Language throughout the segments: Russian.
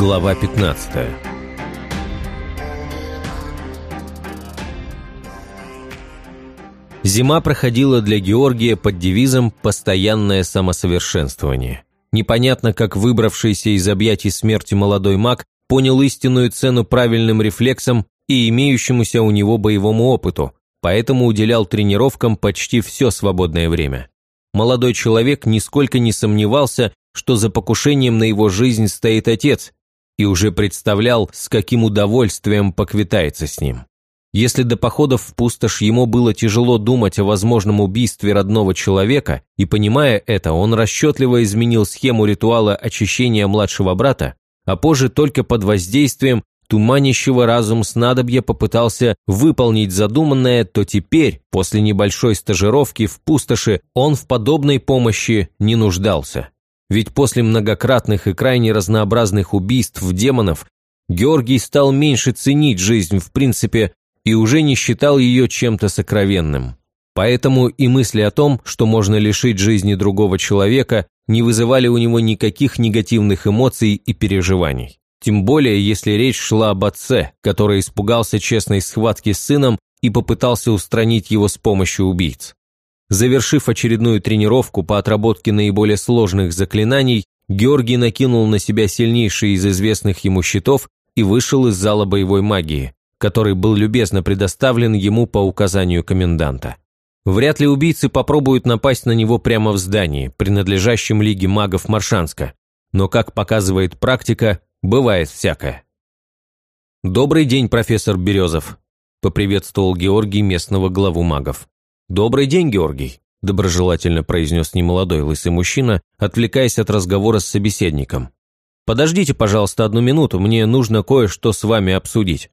Глава 15 Зима проходила для Георгия под девизом «Постоянное самосовершенствование». Непонятно, как выбравшийся из объятий смерти молодой маг понял истинную цену правильным рефлексам и имеющемуся у него боевому опыту, поэтому уделял тренировкам почти все свободное время. Молодой человек нисколько не сомневался, что за покушением на его жизнь стоит отец, и уже представлял, с каким удовольствием поквитается с ним. Если до походов в пустошь ему было тяжело думать о возможном убийстве родного человека, и понимая это, он расчетливо изменил схему ритуала очищения младшего брата, а позже только под воздействием туманящего разум снадобья попытался выполнить задуманное, то теперь, после небольшой стажировки в пустоши, он в подобной помощи не нуждался. Ведь после многократных и крайне разнообразных убийств демонов Георгий стал меньше ценить жизнь в принципе и уже не считал ее чем-то сокровенным. Поэтому и мысли о том, что можно лишить жизни другого человека, не вызывали у него никаких негативных эмоций и переживаний. Тем более, если речь шла об отце, который испугался честной схватки с сыном и попытался устранить его с помощью убийц. Завершив очередную тренировку по отработке наиболее сложных заклинаний, Георгий накинул на себя сильнейший из известных ему щитов и вышел из зала боевой магии, который был любезно предоставлен ему по указанию коменданта. Вряд ли убийцы попробуют напасть на него прямо в здании, принадлежащем Лиге магов Маршанска, но, как показывает практика, Бывает всякое. «Добрый день, профессор Березов», – поприветствовал Георгий местного главу магов. «Добрый день, Георгий», – доброжелательно произнес немолодой лысый мужчина, отвлекаясь от разговора с собеседником. «Подождите, пожалуйста, одну минуту, мне нужно кое-что с вами обсудить».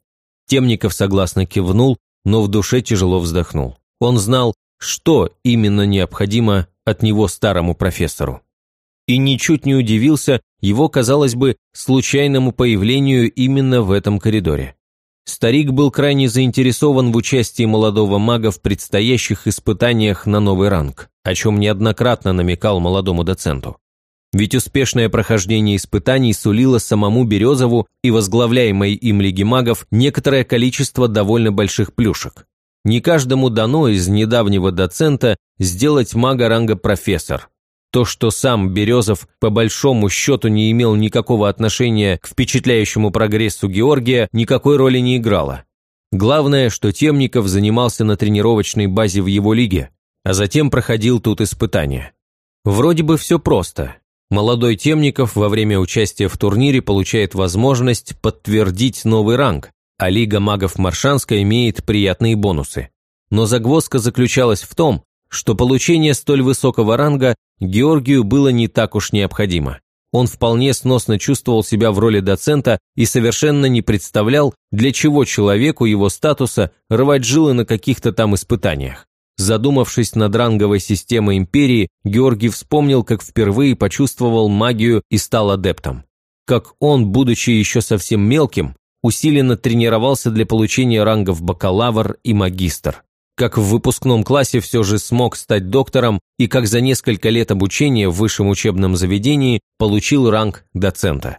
Темников согласно кивнул, но в душе тяжело вздохнул. Он знал, что именно необходимо от него старому профессору и ничуть не удивился его, казалось бы, случайному появлению именно в этом коридоре. Старик был крайне заинтересован в участии молодого мага в предстоящих испытаниях на новый ранг, о чем неоднократно намекал молодому доценту. Ведь успешное прохождение испытаний сулило самому Березову и возглавляемой им Лиги магов некоторое количество довольно больших плюшек. Не каждому дано из недавнего доцента сделать мага ранга профессор, то, что сам Березов по большому счету не имел никакого отношения к впечатляющему прогрессу Георгия, никакой роли не играло. Главное, что Темников занимался на тренировочной базе в его лиге, а затем проходил тут испытания. Вроде бы все просто. Молодой Темников во время участия в турнире получает возможность подтвердить новый ранг, а Лига магов Маршанска имеет приятные бонусы. Но загвоздка заключалась в том, что получение столь высокого ранга Георгию было не так уж необходимо. Он вполне сносно чувствовал себя в роли доцента и совершенно не представлял, для чего человеку его статуса рвать жилы на каких-то там испытаниях. Задумавшись над ранговой системой империи, Георгий вспомнил, как впервые почувствовал магию и стал адептом. Как он, будучи еще совсем мелким, усиленно тренировался для получения рангов бакалавр и магистр как в выпускном классе все же смог стать доктором и как за несколько лет обучения в высшем учебном заведении получил ранг доцента.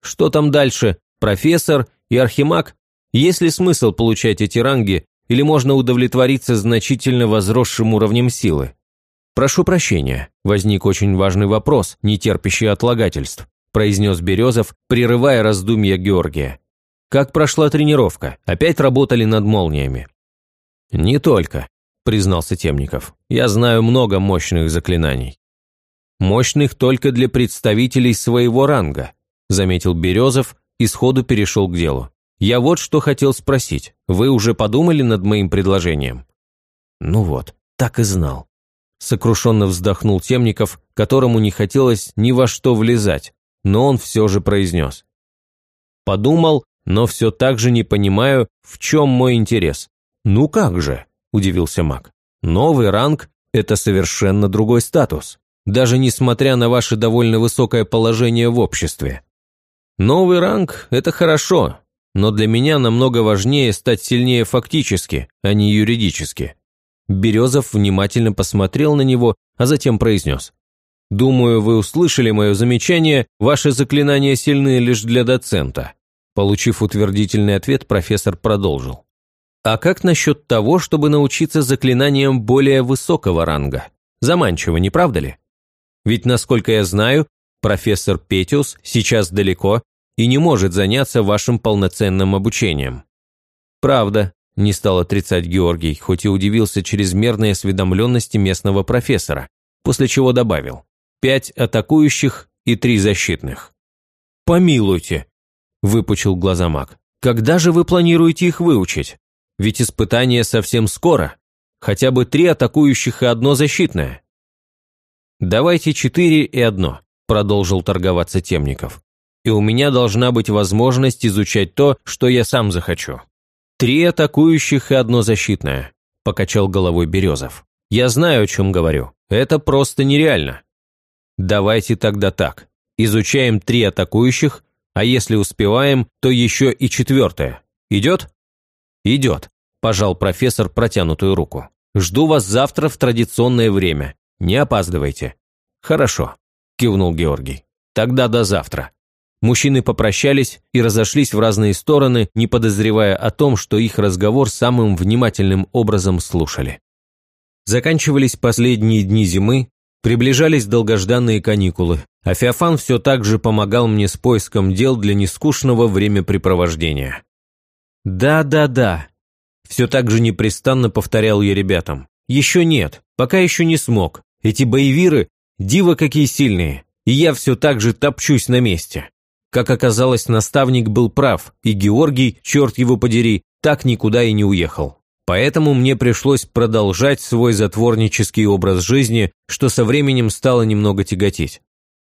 Что там дальше? Профессор и архимаг? Есть ли смысл получать эти ранги или можно удовлетвориться значительно возросшим уровнем силы? «Прошу прощения», – возник очень важный вопрос, не терпящий отлагательств, произнес Березов, прерывая раздумья Георгия. «Как прошла тренировка? Опять работали над молниями?» «Не только», – признался Темников. «Я знаю много мощных заклинаний». «Мощных только для представителей своего ранга», – заметил Березов и сходу перешел к делу. «Я вот что хотел спросить. Вы уже подумали над моим предложением?» «Ну вот, так и знал». Сокрушенно вздохнул Темников, которому не хотелось ни во что влезать, но он все же произнес. «Подумал, но все так же не понимаю, в чем мой интерес. «Ну как же?» – удивился маг. «Новый ранг – это совершенно другой статус, даже несмотря на ваше довольно высокое положение в обществе. Новый ранг – это хорошо, но для меня намного важнее стать сильнее фактически, а не юридически». Березов внимательно посмотрел на него, а затем произнес. Думаю, вы услышали мое замечание, ваши заклинания сильны лишь для доцента». Получив утвердительный ответ, профессор продолжил. «А как насчет того, чтобы научиться заклинаниям более высокого ранга? Заманчиво, не правда ли? Ведь, насколько я знаю, профессор Петиус сейчас далеко и не может заняться вашим полноценным обучением». «Правда», – не стал отрицать Георгий, хоть и удивился чрезмерной осведомленности местного профессора, после чего добавил «пять атакующих и три защитных». «Помилуйте», – выпучил глаза маг. «Когда же вы планируете их выучить? Ведь испытание совсем скоро. Хотя бы три атакующих и одно защитное». «Давайте четыре и одно», – продолжил торговаться Темников. «И у меня должна быть возможность изучать то, что я сам захочу». «Три атакующих и одно защитное», – покачал головой Березов. «Я знаю, о чем говорю. Это просто нереально». «Давайте тогда так. Изучаем три атакующих, а если успеваем, то еще и четвертое. Идет?» «Идет», – пожал профессор протянутую руку. «Жду вас завтра в традиционное время. Не опаздывайте». «Хорошо», – кивнул Георгий. «Тогда до завтра». Мужчины попрощались и разошлись в разные стороны, не подозревая о том, что их разговор самым внимательным образом слушали. Заканчивались последние дни зимы, приближались долгожданные каникулы, а Феофан все так же помогал мне с поиском дел для нескучного времяпрепровождения. «Да-да-да», – все так же непрестанно повторял я ребятам. «Еще нет, пока еще не смог. Эти боевиры, диво какие сильные, и я все так же топчусь на месте». Как оказалось, наставник был прав, и Георгий, черт его подери, так никуда и не уехал. Поэтому мне пришлось продолжать свой затворнический образ жизни, что со временем стало немного тяготить.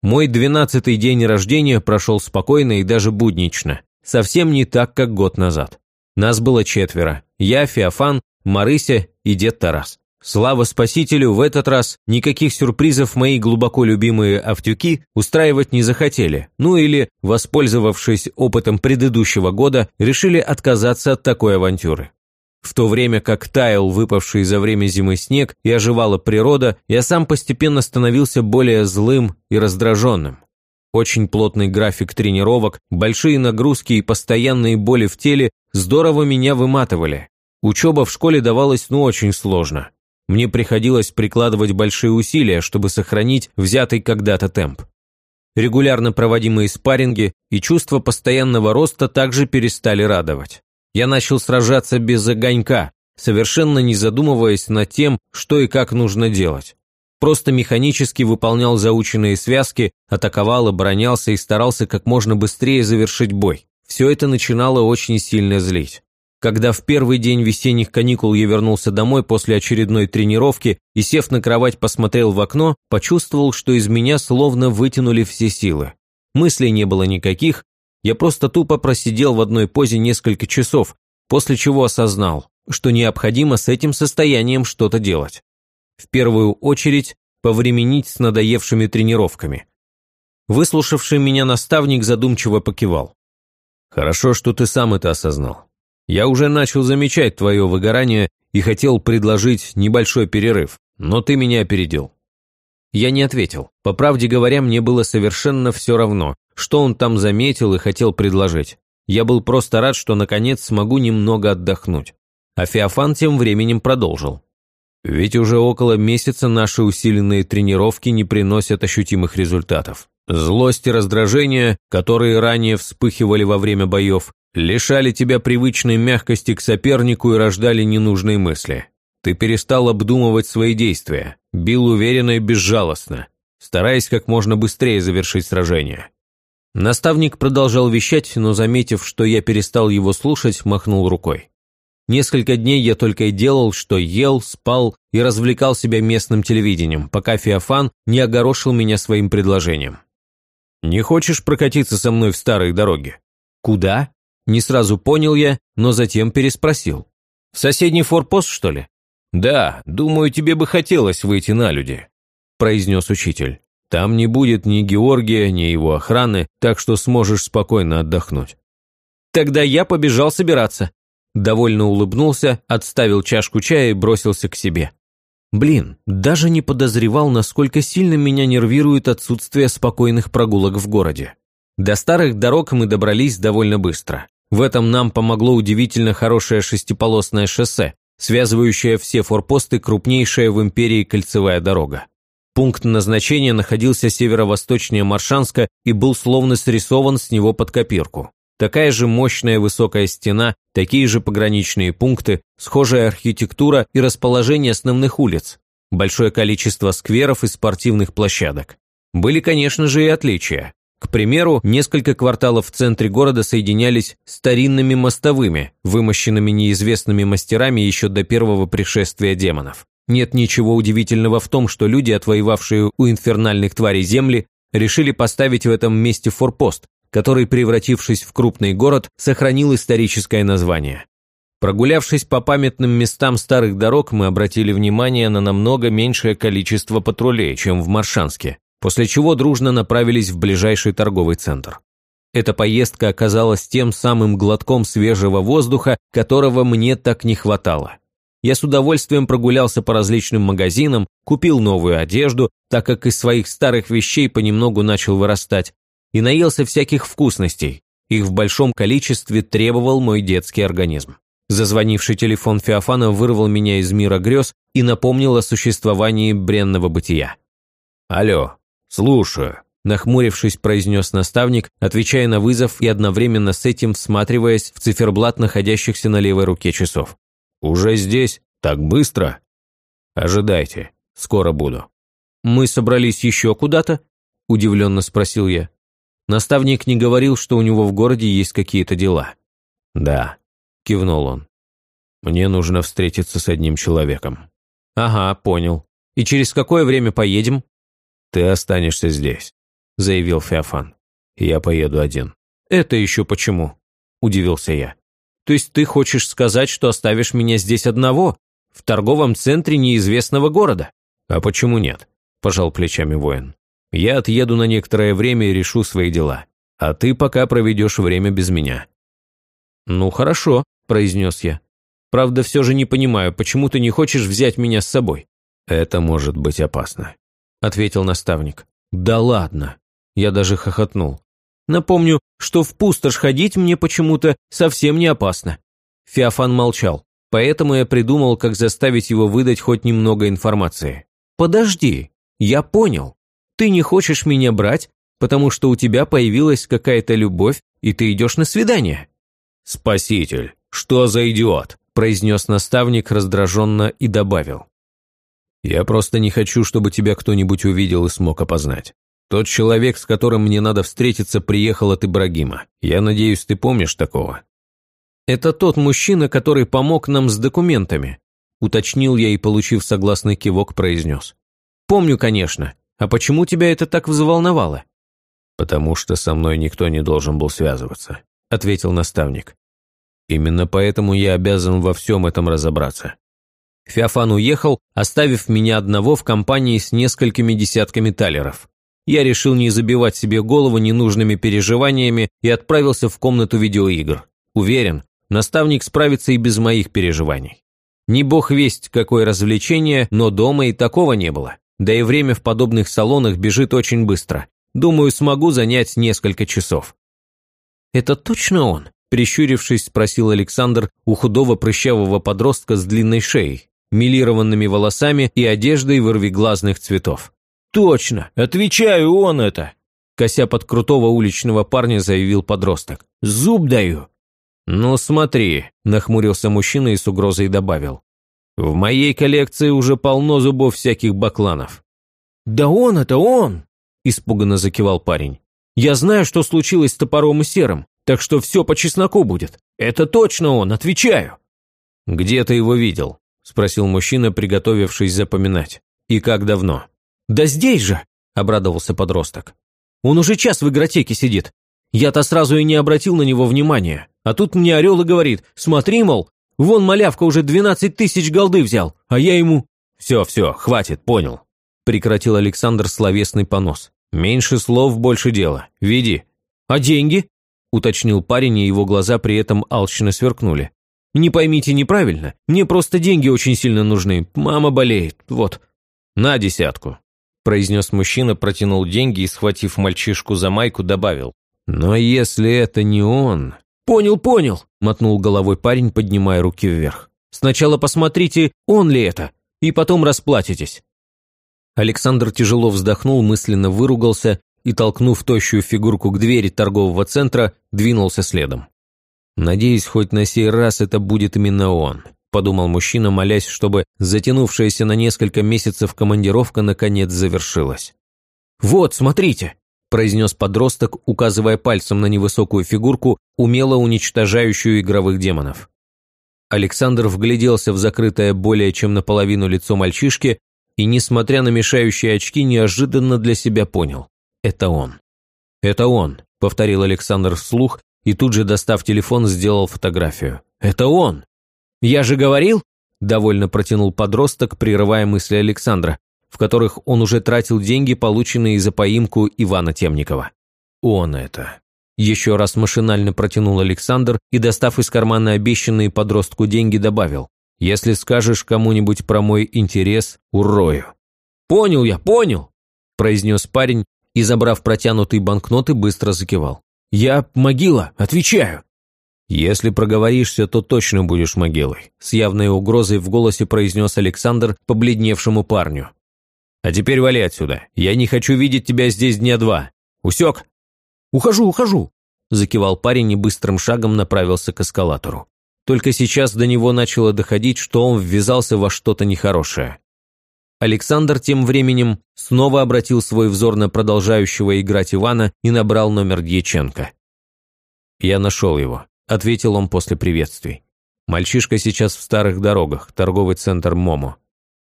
Мой двенадцатый день рождения прошел спокойно и даже буднично, совсем не так, как год назад. Нас было четверо – я, Феофан, Марыся и дед Тарас. Слава спасителю, в этот раз никаких сюрпризов мои глубоко любимые автюки устраивать не захотели, ну или, воспользовавшись опытом предыдущего года, решили отказаться от такой авантюры. В то время как таял выпавший за время зимы снег и оживала природа, я сам постепенно становился более злым и раздраженным. Очень плотный график тренировок, большие нагрузки и постоянные боли в теле здорово меня выматывали. Учеба в школе давалась ну очень сложно. Мне приходилось прикладывать большие усилия, чтобы сохранить взятый когда-то темп. Регулярно проводимые спарринги и чувство постоянного роста также перестали радовать. Я начал сражаться без огонька, совершенно не задумываясь над тем, что и как нужно делать. Просто механически выполнял заученные связки, атаковал, оборонялся и старался как можно быстрее завершить бой. Все это начинало очень сильно злить. Когда в первый день весенних каникул я вернулся домой после очередной тренировки и, сев на кровать, посмотрел в окно, почувствовал, что из меня словно вытянули все силы. Мыслей не было никаких, я просто тупо просидел в одной позе несколько часов, после чего осознал, что необходимо с этим состоянием что-то делать. В первую очередь, повременить с надоевшими тренировками. Выслушавший меня наставник задумчиво покивал. «Хорошо, что ты сам это осознал. Я уже начал замечать твое выгорание и хотел предложить небольшой перерыв, но ты меня опередил». Я не ответил. По правде говоря, мне было совершенно все равно, что он там заметил и хотел предложить. Я был просто рад, что наконец смогу немного отдохнуть. А Феофан тем временем продолжил. Ведь уже около месяца наши усиленные тренировки не приносят ощутимых результатов. Злость и раздражение, которые ранее вспыхивали во время боев, лишали тебя привычной мягкости к сопернику и рождали ненужные мысли. Ты перестал обдумывать свои действия, бил уверенно и безжалостно, стараясь как можно быстрее завершить сражение. Наставник продолжал вещать, но, заметив, что я перестал его слушать, махнул рукой. Несколько дней я только и делал, что ел, спал и развлекал себя местным телевидением, пока Феофан не огорошил меня своим предложением. «Не хочешь прокатиться со мной в старой дороге?» «Куда?» Не сразу понял я, но затем переспросил. «В соседний форпост, что ли?» «Да, думаю, тебе бы хотелось выйти на люди», – произнес учитель. «Там не будет ни Георгия, ни его охраны, так что сможешь спокойно отдохнуть». «Тогда я побежал собираться», – довольно улыбнулся, отставил чашку чая и бросился к себе. Блин, даже не подозревал, насколько сильно меня нервирует отсутствие спокойных прогулок в городе. До старых дорог мы добрались довольно быстро. В этом нам помогло удивительно хорошее шестиполосное шоссе, связывающее все форпосты крупнейшая в империи кольцевая дорога. Пункт назначения находился северо-восточнее Маршанска и был словно срисован с него под копирку. Такая же мощная высокая стена, такие же пограничные пункты, схожая архитектура и расположение основных улиц, большое количество скверов и спортивных площадок. Были, конечно же, и отличия. К примеру, несколько кварталов в центре города соединялись старинными мостовыми, вымощенными неизвестными мастерами еще до первого пришествия демонов. Нет ничего удивительного в том, что люди, отвоевавшие у инфернальных тварей земли, решили поставить в этом месте форпост, который, превратившись в крупный город, сохранил историческое название. Прогулявшись по памятным местам старых дорог, мы обратили внимание на намного меньшее количество патрулей, чем в Маршанске, после чего дружно направились в ближайший торговый центр. Эта поездка оказалась тем самым глотком свежего воздуха, которого мне так не хватало. Я с удовольствием прогулялся по различным магазинам, купил новую одежду, так как из своих старых вещей понемногу начал вырастать, и наелся всяких вкусностей. Их в большом количестве требовал мой детский организм. Зазвонивший телефон Феофана вырвал меня из мира грез и напомнил о существовании бренного бытия. «Алло, слушаю», – нахмурившись, произнес наставник, отвечая на вызов и одновременно с этим всматриваясь в циферблат находящихся на левой руке часов. «Уже здесь? Так быстро?» «Ожидайте, скоро буду». «Мы собрались еще куда-то?» – удивленно спросил я. Наставник не говорил, что у него в городе есть какие-то дела. «Да», – кивнул он. «Мне нужно встретиться с одним человеком». «Ага, понял. И через какое время поедем?» «Ты останешься здесь», – заявил Феофан. «Я поеду один». «Это еще почему?» – удивился я. «То есть ты хочешь сказать, что оставишь меня здесь одного, в торговом центре неизвестного города?» «А почему нет?» – пожал плечами воин. Я отъеду на некоторое время и решу свои дела. А ты пока проведешь время без меня». «Ну, хорошо», – произнес я. «Правда, все же не понимаю, почему ты не хочешь взять меня с собой?» «Это может быть опасно», – ответил наставник. «Да ладно!» Я даже хохотнул. «Напомню, что в пустошь ходить мне почему-то совсем не опасно». Феофан молчал, поэтому я придумал, как заставить его выдать хоть немного информации. «Подожди, я понял. Ты не хочешь меня брать, потому что у тебя появилась какая-то любовь, и ты идешь на свидание». «Спаситель, что за идиот?» – произнес наставник раздраженно и добавил. «Я просто не хочу, чтобы тебя кто-нибудь увидел и смог опознать. Тот человек, с которым мне надо встретиться, приехал от Ибрагима. Я надеюсь, ты помнишь такого?» «Это тот мужчина, который помог нам с документами», уточнил я и, получив согласный кивок, произнес. «Помню, конечно. А почему тебя это так взволновало?» «Потому что со мной никто не должен был связываться», – ответил наставник. «Именно поэтому я обязан во всем этом разобраться». Феофан уехал, оставив меня одного в компании с несколькими десятками талеров. Я решил не забивать себе голову ненужными переживаниями и отправился в комнату видеоигр. Уверен, наставник справится и без моих переживаний. Не бог весть, какое развлечение, но дома и такого не было. Да и время в подобных салонах бежит очень быстро. Думаю, смогу занять несколько часов». «Это точно он?» – прищурившись, спросил Александр у худого прыщавого подростка с длинной шеей, милированными волосами и одеждой вырвиглазных цветов. «Точно! Отвечаю, он это!» Кося под крутого уличного парня заявил подросток. «Зуб даю!» «Ну смотри», – нахмурился мужчина и с угрозой добавил. В моей коллекции уже полно зубов всяких бакланов». «Да он это он!» – испуганно закивал парень. «Я знаю, что случилось с топором и серым, так что все по чесноку будет. Это точно он, отвечаю!» «Где ты его видел?» – спросил мужчина, приготовившись запоминать. «И как давно?» «Да здесь же!» – обрадовался подросток. «Он уже час в игротеке сидит. Я-то сразу и не обратил на него внимания. А тут мне орел и говорит, смотри, мол, Вон малявка уже двенадцать тысяч голды взял, а я ему...» «Все, все, хватит, понял», – прекратил Александр словесный понос. «Меньше слов, больше дела. Веди». «А деньги?» – уточнил парень, и его глаза при этом алчно сверкнули. Не поймите неправильно, мне просто деньги очень сильно нужны, мама болеет, вот. На десятку», – произнес мужчина, протянул деньги и, схватив мальчишку за майку, добавил. «Но если это не он...» «Понял, понял», – мотнул головой парень, поднимая руки вверх. «Сначала посмотрите, он ли это, и потом расплатитесь». Александр тяжело вздохнул, мысленно выругался и, толкнув тощую фигурку к двери торгового центра, двинулся следом. «Надеюсь, хоть на сей раз это будет именно он», – подумал мужчина, молясь, чтобы затянувшаяся на несколько месяцев командировка наконец завершилась. «Вот, смотрите!» – произнес подросток, указывая пальцем на невысокую фигурку, умело уничтожающую игровых демонов. Александр вгляделся в закрытое более чем наполовину лицо мальчишки и, несмотря на мешающие очки, неожиданно для себя понял – это он. «Это он», – повторил Александр вслух и тут же, достав телефон, сделал фотографию. «Это он!» «Я же говорил!» – довольно протянул подросток, прерывая мысли Александра, в которых он уже тратил деньги, полученные за поимку Ивана Темникова. «Он это!» Еще раз машинально протянул Александр и, достав из кармана обещанные подростку деньги, добавил. «Если скажешь кому-нибудь про мой интерес, урою». «Понял я, понял!» – произнес парень и, забрав протянутые банкноты, быстро закивал. «Я могила, отвечаю!» «Если проговоришься, то точно будешь могилой», – с явной угрозой в голосе произнес Александр побледневшему парню. «А теперь вали отсюда. Я не хочу видеть тебя здесь дня два. Усек?» «Ухожу, ухожу!» – закивал парень и быстрым шагом направился к эскалатору. Только сейчас до него начало доходить, что он ввязался во что-то нехорошее. Александр тем временем снова обратил свой взор на продолжающего играть Ивана и набрал номер Дьяченко. «Я нашел его», – ответил он после приветствий. «Мальчишка сейчас в Старых Дорогах, торговый центр Момо».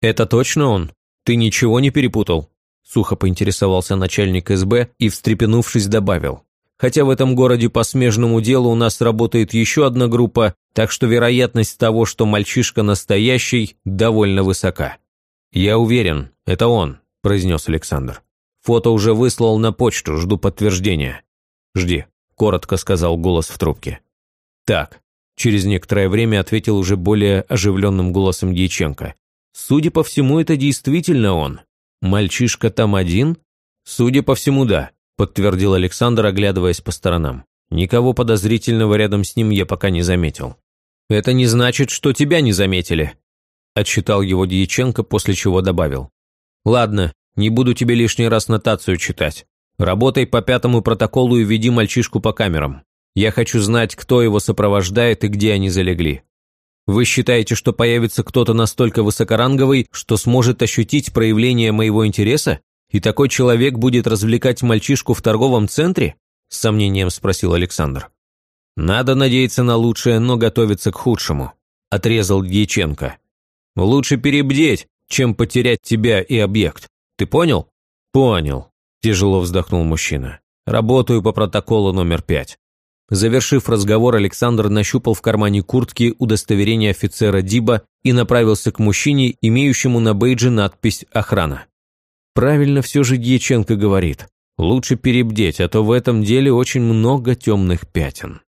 «Это точно он? Ты ничего не перепутал?» Сухо поинтересовался начальник СБ и, встрепенувшись, добавил. «Хотя в этом городе по смежному делу у нас работает еще одна группа, так что вероятность того, что мальчишка настоящий, довольно высока». «Я уверен, это он», – произнес Александр. «Фото уже выслал на почту, жду подтверждения». «Жди», – коротко сказал голос в трубке. «Так», – через некоторое время ответил уже более оживленным голосом Дьяченко. «Судя по всему, это действительно он. Мальчишка там один?» «Судя по всему, да», – подтвердил Александр, оглядываясь по сторонам. «Никого подозрительного рядом с ним я пока не заметил». «Это не значит, что тебя не заметили», отчитал его Дьяченко, после чего добавил. «Ладно, не буду тебе лишний раз нотацию читать. Работай по пятому протоколу и веди мальчишку по камерам. Я хочу знать, кто его сопровождает и где они залегли. Вы считаете, что появится кто-то настолько высокоранговый, что сможет ощутить проявление моего интереса? И такой человек будет развлекать мальчишку в торговом центре?» С сомнением спросил Александр. «Надо надеяться на лучшее, но готовиться к худшему», – отрезал Дьяченко. Лучше перебдеть, чем потерять тебя и объект. Ты понял? Понял, тяжело вздохнул мужчина. Работаю по протоколу номер пять. Завершив разговор, Александр нащупал в кармане куртки удостоверение офицера Диба и направился к мужчине, имеющему на бейдже надпись «Охрана». Правильно все же Дьяченко говорит. Лучше перебдеть, а то в этом деле очень много темных пятен.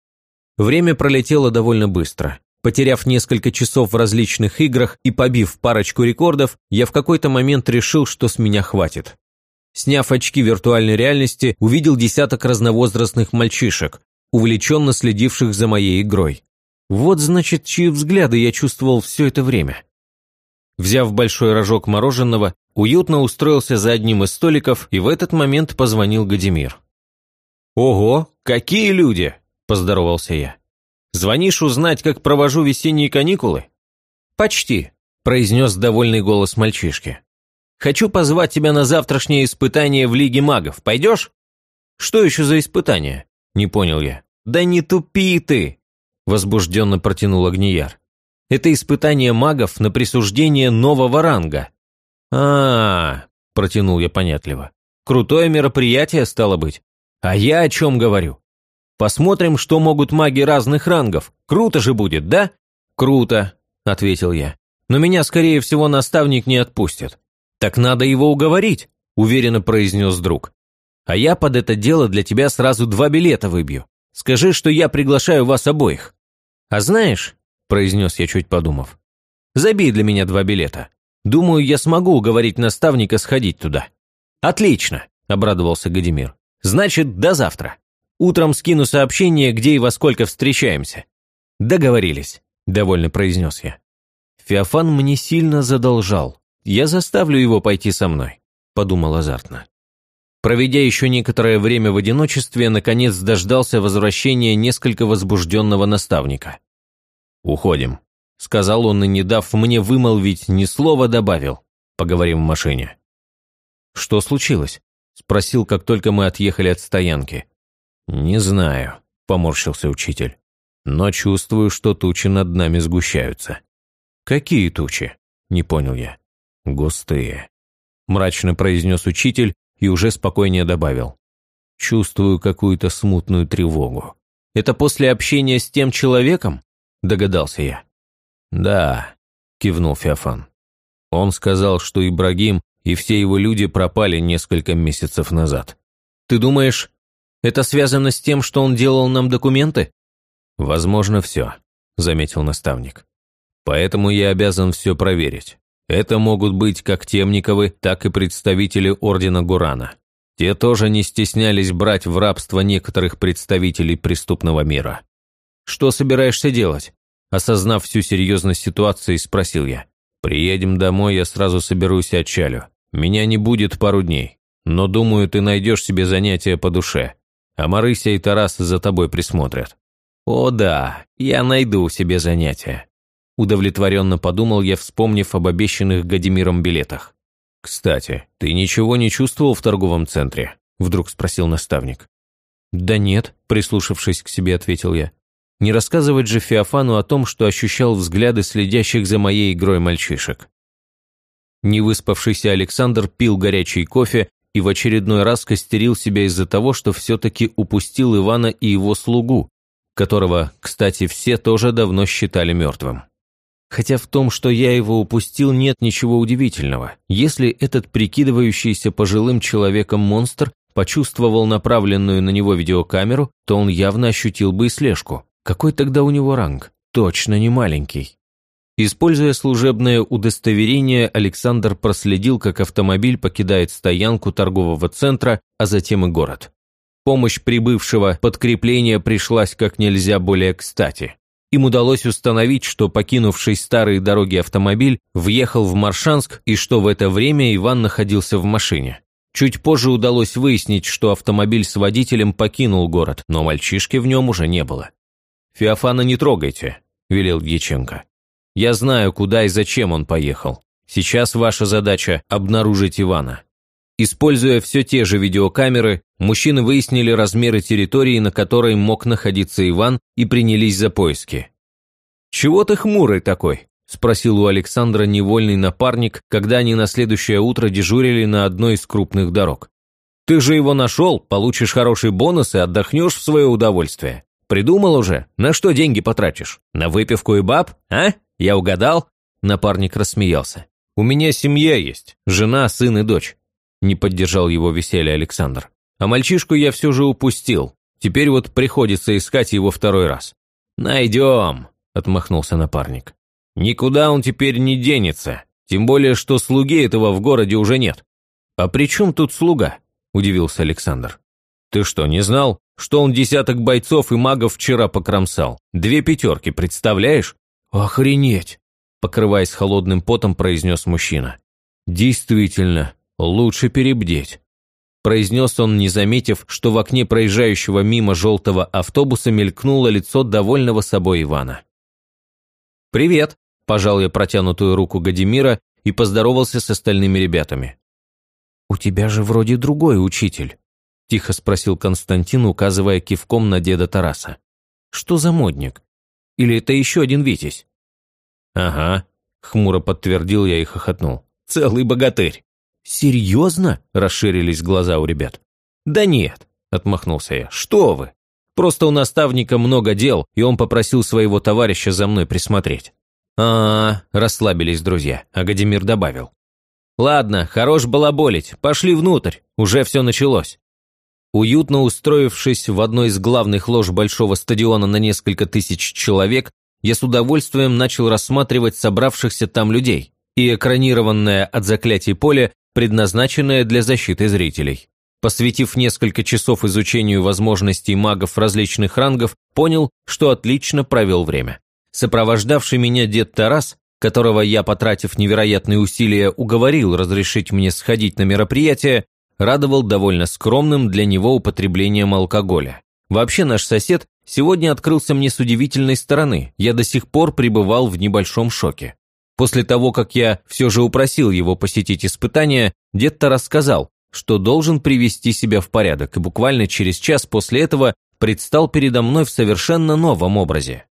Время пролетело довольно быстро. Потеряв несколько часов в различных играх и побив парочку рекордов, я в какой-то момент решил, что с меня хватит. Сняв очки виртуальной реальности, увидел десяток разновозрастных мальчишек, увлеченно следивших за моей игрой. Вот, значит, чьи взгляды я чувствовал все это время. Взяв большой рожок мороженого, уютно устроился за одним из столиков и в этот момент позвонил Гадимир. «Ого, какие люди!» – поздоровался я. Звонишь узнать, как провожу весенние каникулы?» «Почти», – произнес довольный голос мальчишки. «Хочу позвать тебя на завтрашнее испытание в Лиге магов. Пойдешь?» «Что еще за испытание?» – не понял я. «Да не тупи ты!» – возбужденно протянул Огнияр. «Это испытание магов на присуждение нового ранга». А, -а, -а протянул я понятливо. «Крутое мероприятие, стало быть. А я о чем говорю? Посмотрим, что могут маги разных рангов. Круто же будет, да?» «Круто», – ответил я. «Но меня, скорее всего, наставник не отпустит». «Так надо его уговорить», – уверенно произнес друг. «А я под это дело для тебя сразу два билета выбью. Скажи, что я приглашаю вас обоих». «А знаешь», произнес я, чуть подумав. «Забей для меня два билета. Думаю, я смогу уговорить наставника сходить туда». «Отлично», – обрадовался Гадимир. «Значит, до завтра. Утром скину сообщение, где и во сколько встречаемся». «Договорились», – довольно произнес я. Феофан мне сильно задолжал. Я заставлю его пойти со мной, подумал азартно. Проведя еще некоторое время в одиночестве, наконец дождался возвращения несколько возбужденного наставника. «Уходим», – сказал он и, не дав мне вымолвить ни слова, добавил. «Поговорим в машине». «Что случилось?» – спросил, как только мы отъехали от стоянки. «Не знаю», – поморщился учитель. «Но чувствую, что тучи над нами сгущаются». «Какие тучи?» – не понял я. «Густые», – мрачно произнес учитель и уже спокойнее добавил. «Чувствую какую-то смутную тревогу». «Это после общения с тем человеком?» – догадался я. «Да», – кивнул Феофан. Он сказал, что Ибрагим и все его люди пропали несколько месяцев назад. «Ты думаешь, это связано с тем, что он делал нам документы?» «Возможно, все», – заметил наставник. Поэтому я обязан все проверить. Это могут быть как Темниковы, так и представители Ордена Гурана. Те тоже не стеснялись брать в рабство некоторых представителей преступного мира. «Что собираешься делать?» Осознав всю серьезность ситуации, спросил я. «Приедем домой, я сразу соберусь и отчалю. Меня не будет пару дней, но думаю, ты найдешь себе занятие по душе. А Марыся и Тарас за тобой присмотрят». «О да, я найду себе занятие», Удовлетворенно подумал я, вспомнив об обещанных Гадимиром билетах. «Кстати, ты ничего не чувствовал в торговом центре?» Вдруг спросил наставник. «Да нет», прислушавшись к себе, ответил я. «Не рассказывать же Феофану о том, что ощущал взгляды следящих за моей игрой мальчишек». Невыспавшийся Александр пил горячий кофе и в очередной раз костерил себя из-за того, что все-таки упустил Ивана и его слугу, которого, кстати, все тоже давно считали мертвым. Хотя в том, что я его упустил, нет ничего удивительного. Если этот прикидывающийся пожилым человеком монстр почувствовал направленную на него видеокамеру, то он явно ощутил бы и слежку. Какой тогда у него ранг? Точно не маленький. Используя служебное удостоверение, Александр проследил, как автомобиль покидает стоянку торгового центра, а затем и город. Помощь прибывшего подкрепления пришлась как нельзя более кстати. Им удалось установить, что покинувший старые дороги автомобиль въехал в Маршанск и что в это время Иван находился в машине. Чуть позже удалось выяснить, что автомобиль с водителем покинул город, но мальчишки в нем уже не было. «Феофана не трогайте», – велел Дьяченко. «Я знаю, куда и зачем он поехал. Сейчас ваша задача – обнаружить Ивана. Используя все те же видеокамеры, мужчины выяснили размеры территории, на которой мог находиться Иван, и принялись за поиски. «Чего ты хмурый такой?» – спросил у Александра невольный напарник, когда они на следующее утро дежурили на одной из крупных дорог. «Ты же его нашел, получишь хороший бонус и отдохнешь в свое удовольствие. Придумал уже, на что деньги потратишь? На выпивку и баб, а? Я угадал?» Напарник рассмеялся. «У меня семья есть, жена, сын и дочь. Не поддержал его веселье Александр. А мальчишку я все же упустил. Теперь вот приходится искать его второй раз. «Найдем», – отмахнулся напарник. «Никуда он теперь не денется, тем более, что слуги этого в городе уже нет». «А при чем тут слуга?» – удивился Александр. «Ты что, не знал, что он десяток бойцов и магов вчера покромсал? Две пятерки, представляешь?» «Охренеть!» – покрываясь холодным потом, произнес мужчина. «Действительно, «Лучше перебдеть», – произнес он, не заметив, что в окне проезжающего мимо желтого автобуса мелькнуло лицо довольного собой Ивана. «Привет», – пожал я протянутую руку Гадимира и поздоровался с остальными ребятами. «У тебя же вроде другой учитель», – тихо спросил Константин, указывая кивком на деда Тараса. «Что за модник? Или это еще один Витязь?» «Ага», – хмуро подтвердил я и хохотнул. «Целый богатырь». «Серьезно?» – расширились глаза у ребят. «Да нет», – отмахнулся я. «Что вы? Просто у наставника много дел, и он попросил своего товарища за мной присмотреть». А, -а, -а расслабились друзья, а Гадимир добавил. «Ладно, хорош балаболить, пошли внутрь, уже все началось». Уютно устроившись в одной из главных лож большого стадиона на несколько тысяч человек, я с удовольствием начал рассматривать собравшихся там людей и экранированное от заклятий поле, предназначенное для защиты зрителей. Посвятив несколько часов изучению возможностей магов различных рангов, понял, что отлично провел время. Сопровождавший меня дед Тарас, которого я, потратив невероятные усилия, уговорил разрешить мне сходить на мероприятие, радовал довольно скромным для него употреблением алкоголя. Вообще наш сосед сегодня открылся мне с удивительной стороны, я до сих пор пребывал в небольшом шоке. После того, как я все же упросил его посетить испытания, дед Тарас сказал, что должен привести себя в порядок, и буквально через час после этого предстал передо мной в совершенно новом образе.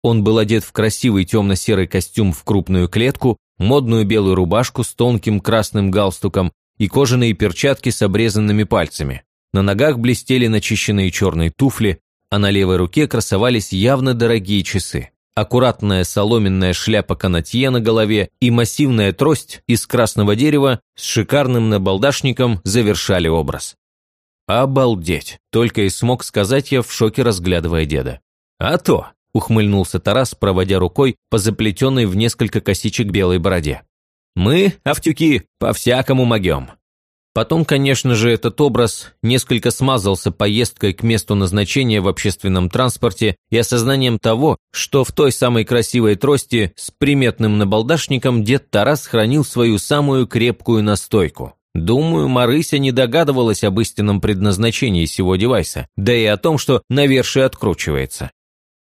Он был одет в красивый темно-серый костюм в крупную клетку, модную белую рубашку с тонким красным галстуком и кожаные перчатки с обрезанными пальцами. На ногах блестели начищенные черные туфли, а на левой руке красовались явно дорогие часы. Аккуратная соломенная шляпа канатье на голове и массивная трость из красного дерева с шикарным набалдашником завершали образ. «Обалдеть!» – только и смог сказать я в шоке, разглядывая деда. «А то!» – ухмыльнулся Тарас, проводя рукой по заплетенной в несколько косичек белой бороде. «Мы, автюки, по-всякому могем. Потом, конечно же, этот образ несколько смазался поездкой к месту назначения в общественном транспорте и осознанием того, что в той самой красивой трости с приметным набалдашником дед Тарас хранил свою самую крепкую настойку. Думаю, Марыся не догадывалась об истинном предназначении сего девайса, да и о том, что наверши откручивается.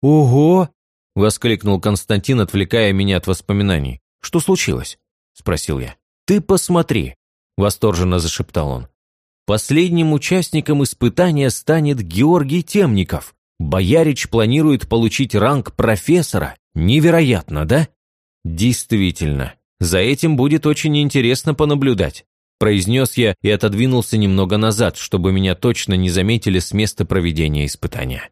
«Ого!» – воскликнул Константин, отвлекая меня от воспоминаний. «Что случилось?» – спросил я. «Ты посмотри!» – восторженно зашептал он. Последним участником испытания станет Георгий Темников. Боярич планирует получить ранг профессора. Невероятно, да? Действительно. За этим будет очень интересно понаблюдать. Произнес я и отодвинулся немного назад, чтобы меня точно не заметили с места проведения испытания.